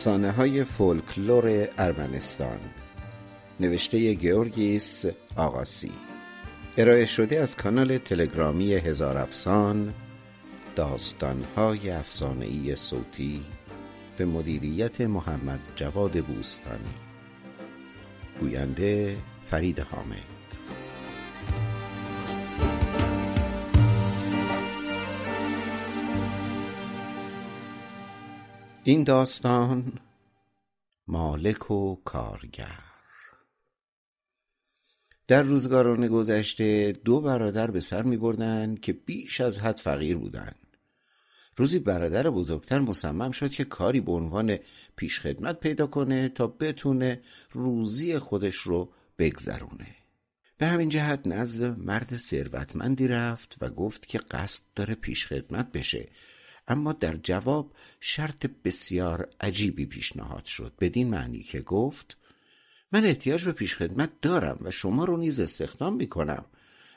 افسانه های فولکلور ارمنستان. نوشته گیورگیس آقاسی ارائه شده از کانال تلگرامی هزار افسان داستان های افسانه ای صوتی به مدیریت محمد جواد بوستانی. گوینده فرید حامد. این داستان مالک و کارگر در روزگاران گذشته دو برادر به سر می بردن که بیش از حد فقیر بودند. روزی برادر بزرگتر مصمم شد که کاری به عنوان پیشخدمت پیدا کنه تا بتونه روزی خودش رو بگذرونه. به همین جهت نزد مرد ثروتمندی رفت و گفت که قصد داره پیشخدمت بشه اما در جواب شرط بسیار عجیبی پیشنهاد شد. بدین معنی که گفت من احتیاج به پیشخدمت دارم و شما رو نیز استخدام می‌کنم.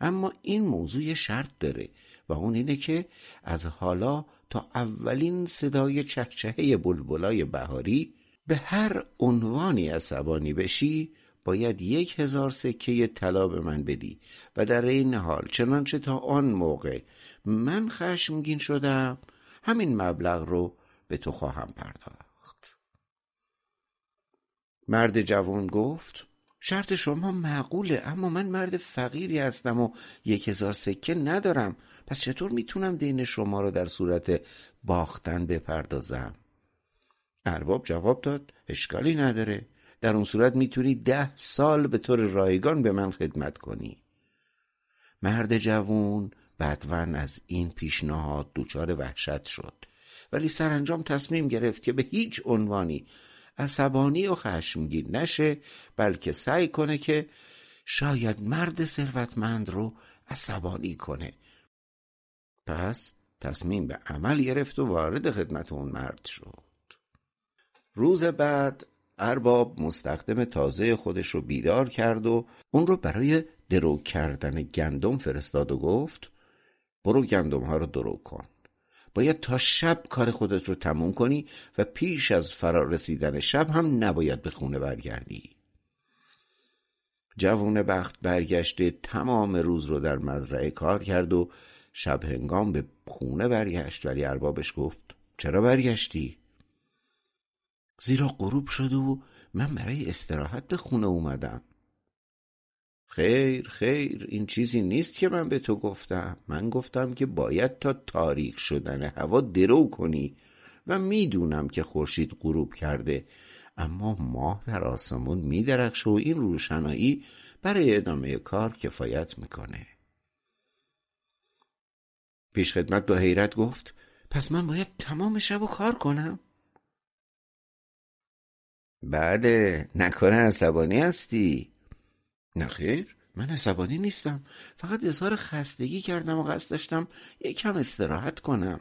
اما این موضوع شرط داره و اون اینه که از حالا تا اولین صدای چهچهه بلبلای بهاری به هر عنوانی عصبانی بشی باید یک هزار سکه طلا به من بدی و در این حال چنانچه تا آن موقع من خشمگین شدم همین مبلغ رو به تو خواهم پرداخت. مرد جوان گفت شرط شما معقوله اما من مرد فقیری هستم و یک هزار سکه ندارم. پس چطور می‌تونم دین شما رو در صورت باختن بپردازم؟ ارباب جواب داد اشکالی نداره. در اون صورت می‌تونی ده سال به طور رایگان به من خدمت کنی. مرد جوون بدون از این پیشنهاد دچار وحشت شد. ولی سرانجام تصمیم گرفت که به هیچ عنوانی عصبانی و خشمگین نشه بلکه سعی کنه که شاید مرد ثروتمند رو عصبانی کنه. پس تصمیم به عمل گرفت و وارد خدمت اون مرد شد. روز بعد ارباب مستخدم تازه خودش رو بیدار کرد و اون رو برای درو کردن گندم فرستاد و گفت برو گندم ها رو درو کن. باید تا شب کار خودت رو تموم کنی و پیش از فرار رسیدن شب هم نباید به خونه برگردی. جوون بخت برگشته تمام روز رو در مزرعه کار کرد و شب هنگام به خونه برگشت ولی اربابش گفت چرا برگشتی؟ زیرا غروب شد و من برای استراحت به خونه اومدم. خیر خیر این چیزی نیست که من به تو گفتم. من گفتم که باید تا تاریک شدن هوا درو کنی و می‌دونم که خورشید غروب کرده. اما ماه در آسمون میدرخشه و این روشنایی برای ادامه کار کفایت می‌کنه. پیش خدمت با حیرت گفت پس من باید تمام شب و کار کنم؟ بله نکنه عصبانی هستی. نخیر من عصبانی نیستم. فقط اظهار خستگی کردم و قصد داشتم یکم استراحت کنم.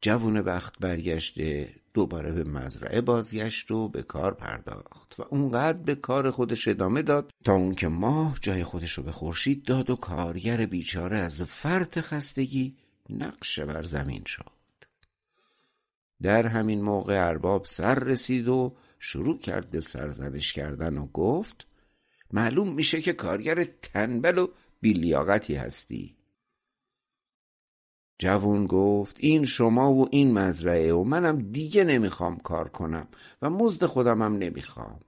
جوون بخت برگشته دوباره به مزرعه بازگشت و به کار پرداخت و اونقدر به کار خودش ادامه داد تا اون که ماه جای خودش رو به خورشید داد و کارگر بیچاره از فرط خستگی نقش بر زمین شد. در همین موقع ارباب سر رسید و شروع کرد به سرزنش کردن و گفت معلوم میشه که کارگر تنبل و بیلیاقتی هستی. جوون گفت این شما و این مزرعه و منم دیگه نمی‌خوام کار کنم و مزد خودمم نمی‌خوام.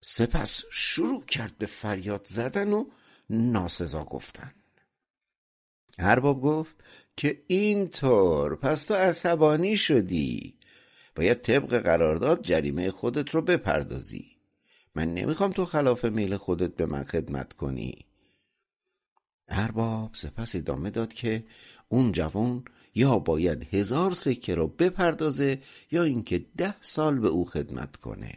سپس شروع کرد به فریاد زدن و ناسزا گفتن. ارباب گفت که اینطور پس تو عصبانی شدی. باید طبق قرارداد جریمه خودت رو بپردازی. من نمی‌خوام تو خلاف میل خودت به من خدمت کنی. ارباب سپس ادامه داد که اون جوان یا باید هزار سکه رو بپردازه یا اینکه ده سال به او خدمت کنه.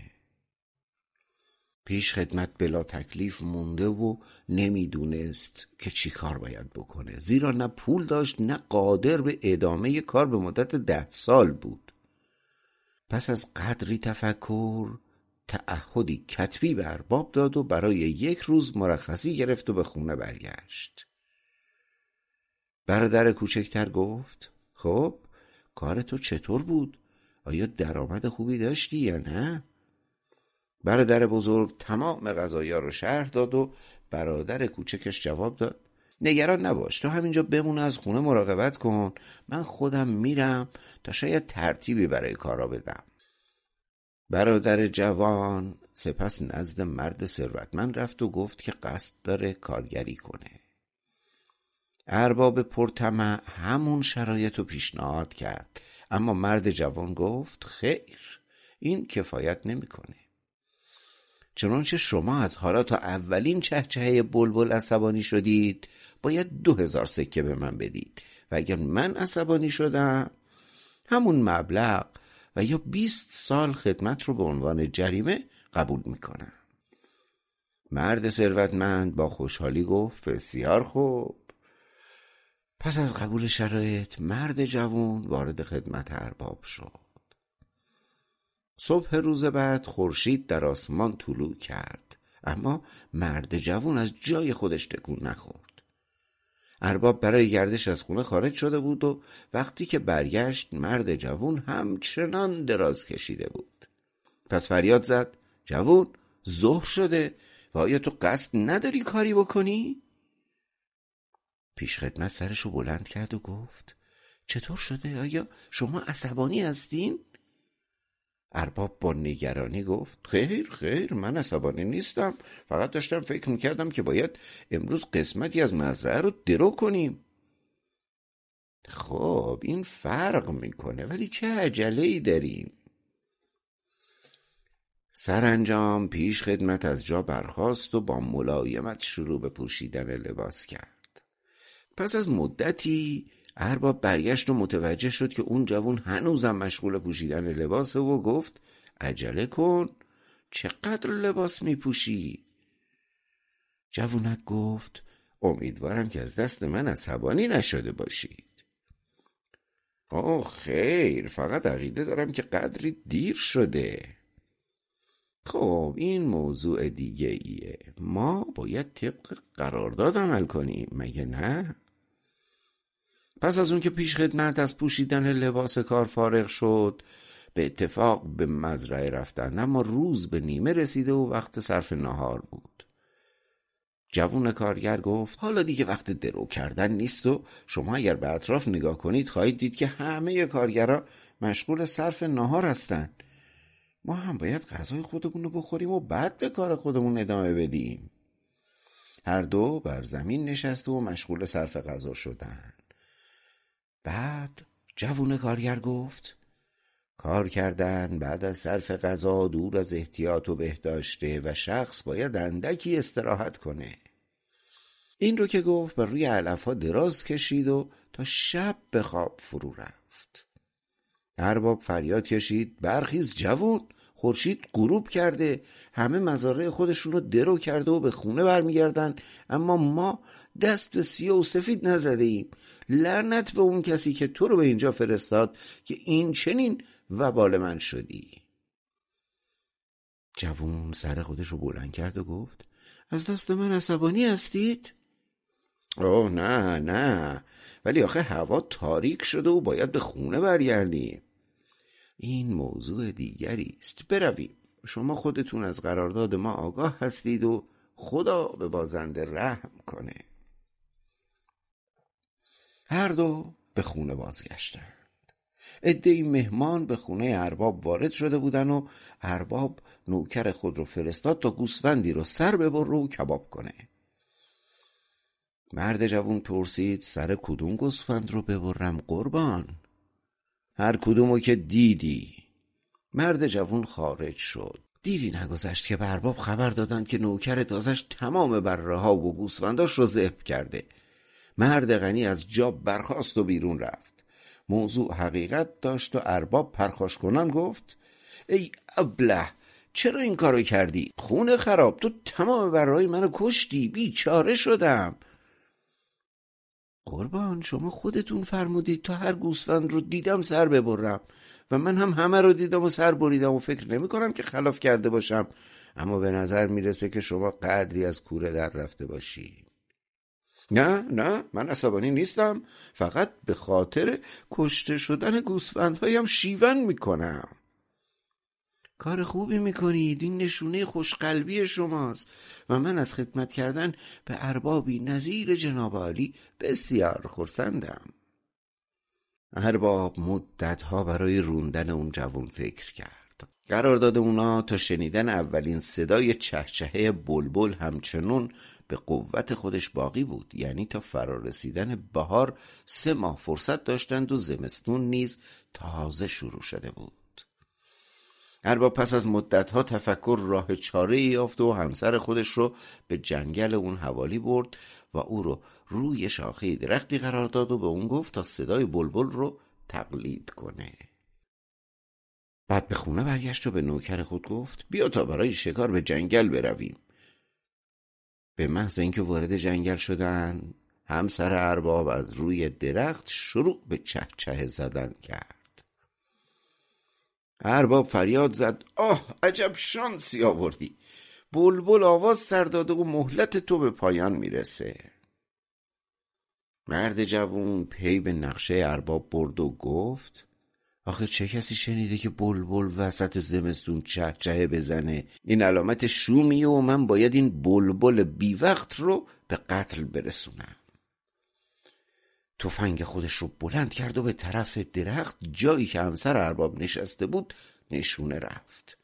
پیش خدمت بلا تکلیف مونده و نمی‌دونست که چی کار باید بکنه. زیرا نه پول داشت نه قادر به ادامه کار به مدت ده سال بود. پس از قدری تفکر تعهدی کتبی به ارباب داد و برای یک روز مرخصی گرفت و به خونه برگشت. برادر کوچکتر گفت خب کار تو چطور بود؟ آیا درآمد خوبی داشتی یا نه؟ برادر بزرگ تمام غذایا رو شهر داد و برادر کوچکش جواب داد نگران نباش تو همینجا بمون از خونه مراقبت کن. من خودم میرم تا شاید ترتیبی برای کارا بدم. برادر جوان سپس نزد مرد ثروتمند رفت و گفت که قصد داره کارگری کنه. ارباب پرتمع همون شرایط رو پیشنهاد کرد. اما مرد جوان گفت خیر این کفایت نمی‌کنه. چنانچه شما از حالا تا اولین چهچهه بلبل عصبانی شدید باید دو هزار سکه به من بدید. و اگر من عصبانی شدم همون مبلغ و یا بیست سال خدمت رو به عنوان جریمه قبول می‌کنم. مرد ثروتمند با خوشحالی گفت بسیار خوب. پس از قبول شرایط مرد جوان وارد خدمت ارباب شد. صبح روز بعد خورشید در آسمان طلوع کرد اما مرد جوان از جای خودش تکون نخورد. ارباب برای گردش از خونه خارج شده بود و وقتی که برگشت مرد جوون همچنان دراز کشیده بود پس فریاد زد جوون ظهر شده و آیا تو قصد نداری کاری بکنی؟ پیش خدمت سرشو بلند کرد و گفت چطور شده؟ آیا شما عصبانی هستین؟ ارباب با نگرانی گفت خیر خیر من عصبانی نیستم. فقط داشتم فکر می‌کردم که باید امروز قسمتی از مزرعه رو درو کنیم. خب این فرق می‌کنه ولی چه عجله ای داریم؟ سرانجام پیش خدمت از جا برخاست و با ملایمت شروع به پوشیدن لباس کرد. پس از مدتی ارباب برگشت و متوجه شد که اون جوون هنوزم مشغول پوشیدن لباسه و گفت عجله کن چقدر لباس میپوشی؟ جوونک گفت امیدوارم که از دست من عصبانی نشده باشید. آه خیر فقط عقیده دارم که قدری دیر شده. خب این موضوع دیگه ایه. ما باید طبق قرارداد عمل کنیم مگه نه؟ پس از اون که پیش خدمت از پوشیدن لباس کار فارغ شد به اتفاق به مزرعه رفتن اما روز به نیمه رسیده و وقت صرف نهار بود. جوون کارگر گفت حالا دیگه وقت درو کردن نیست و شما اگر به اطراف نگاه کنید خواهید دید که همه کارگرا مشغول صرف نهار هستند ما هم باید غذای خودمون رو بخوریم و بعد به کار خودمون ادامه بدیم. هر دو بر زمین نشسته و مشغول صرف غذا شدن. بعد جوون کارگر گفت کار کردن بعد از صرف غذا دور از احتیاط و بهداشته و شخص باید اندکی استراحت کنه. این رو که گفت بر روی علف ها دراز کشید و تا شب به خواب فرو رفت. ارباب فریاد کشید برخیز جوون خورشید غروب کرده همه مزارع خودشون رو درو کرده و به خونه برمیگردن اما ما دست به سیاه و سفید نزده ایم. لعنت به اون کسی که تو رو به اینجا فرستاد که این چنین وبال من شدی. جوون سر خودش رو بلند کرد و گفت از دست من عصبانی هستید؟ اوه نه نه. ولی آخه هوا تاریک شده و باید به خونه برگردیم. این موضوع دیگری است. برویم. شما خودتون از قرارداد ما آگاه هستید و خدا به بازنده رحم کنه. هر دو به خونه بازگشتند. عدهای مهمان به خونه ارباب وارد شده بودن و ارباب نوکر خود رو فرستاد تا گوسفندی رو سر ببر و کباب کنه. مرد جوون پرسید سر کدوم گوسفند رو ببرم قربان؟ هر کدومو که دیدی. مرد جوون خارج شد. دیری نگذشت که به ارباب خبر دادند که نوکر تازش تمام بره ها و گوسفنداش رو ذبح کرده. مرد غنی از جاب برخاست و بیرون رفت. موضوع حقیقت داشت و ارباب پرخاش کنان گفت ای ابله چرا این کارو کردی؟ خونه خراب تو تمام برای منو کشتی بیچاره شدم. قربان شما خودتون فرمودید تا هر گوسفند رو دیدم سر ببرم و من هم همه رو دیدم و سر بریدم و فکر نمی کنم که خلاف کرده باشم. اما به نظر می‌رسه که شما قدری از کوره در رفته باشی. نه نه من عصبانی نیستم. فقط به خاطر کشته شدن گوسفندهایم شیون می‌کنم. کار خوبی می‌کنید. این نشونه خوشقلبی شماست. و من از خدمت کردن به اربابی نظیر جناب عالی بسیار خرسندم. ارباب مدتها برای روندن اون جوون فکر کرد. قرار داده اونا تا شنیدن اولین صدای چهچهه بلبل همچنون به قوت خودش باقی بود. یعنی تا فرارسیدن بهار سه ماه فرصت داشتند و زمستون نیز تازه شروع شده بود. ارباب پس از مدتها تفکر راه چاره یافت و همسر خودش رو به جنگل اون حوالی برد و او رو روی شاخه درختی قرار داد و به اون گفت تا صدای بلبل رو تقلید کنه. بعد به خونه برگشت و به نوکر خود گفت بیا تا برای شکار به جنگل برویم. به محض اینکه وارد جنگل شدن همسر ارباب از روی درخت شروع به چهچه زدن کرد. ارباب فریاد زد آه عجب شانسی آوردی! بلبل آواز سر داده و مهلت تو به پایان می‌رسه. مرد جوون پی به نقشه ارباب برد و گفت آخه چه کسی شنیده که بلبل وسط زمستون چهچه بزنه؟ این علامت شومیه و من باید این بلبل بی وقت رو به قتل برسونم. تفنگ خودش رو بلند کرد و به طرف درخت جایی که همسر ارباب نشسته بود نشونه رفت.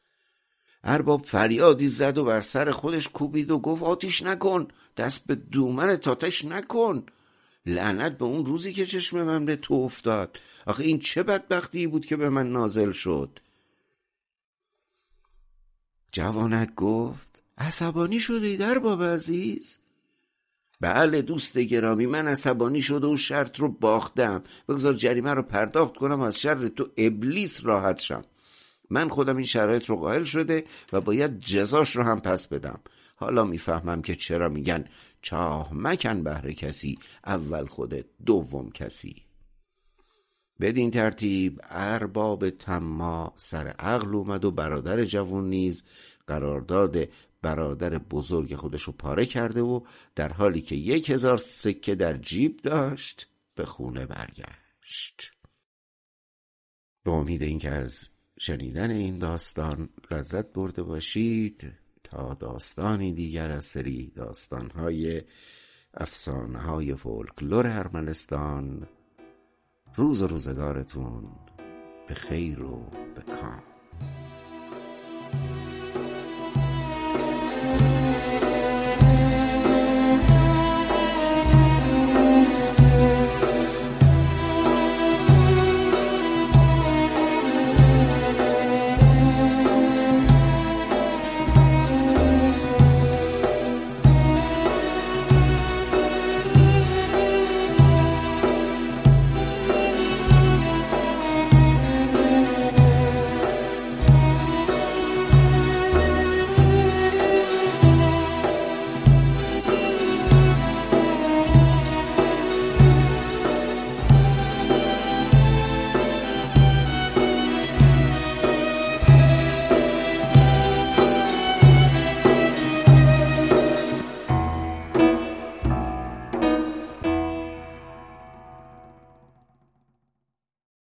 ارباب فریادی زد و بر سر خودش کوبید و گفت آتیش نکن دست به دومن تاتش نکن. لعنت به اون روزی که چشم من به تو افتاد. آخه این چه بدبختی بود که به من نازل شد؟ جوانک گفت عصبانی شده در باب عزیز؟ بله دوست گرامی من عصبانی شده و شرط رو باختم. بگذار جریمه رو پرداخت کنم از شر تو ابلیس راحت شم. من خودم این شرایط رو قائل شده و باید جزاش رو هم پس بدم. حالا می‌فهمم که چرا میگن چاه مکن بهر کسی اول خودت دوم کسی. بدین ترتیب ارباب تما سر عقل اومد و برادر جوون نیز قرارداد برادر بزرگ خودش رو پاره کرده و در حالی که یک هزار سکه در جیب داشت به خونه برگشت. به امید اینکه از شنیدن این داستان لذت برده باشید تا داستانی دیگر از سری داستانهای افسانههای فولکلور ارمنستان. روز روزگارتون به خیر و به کام.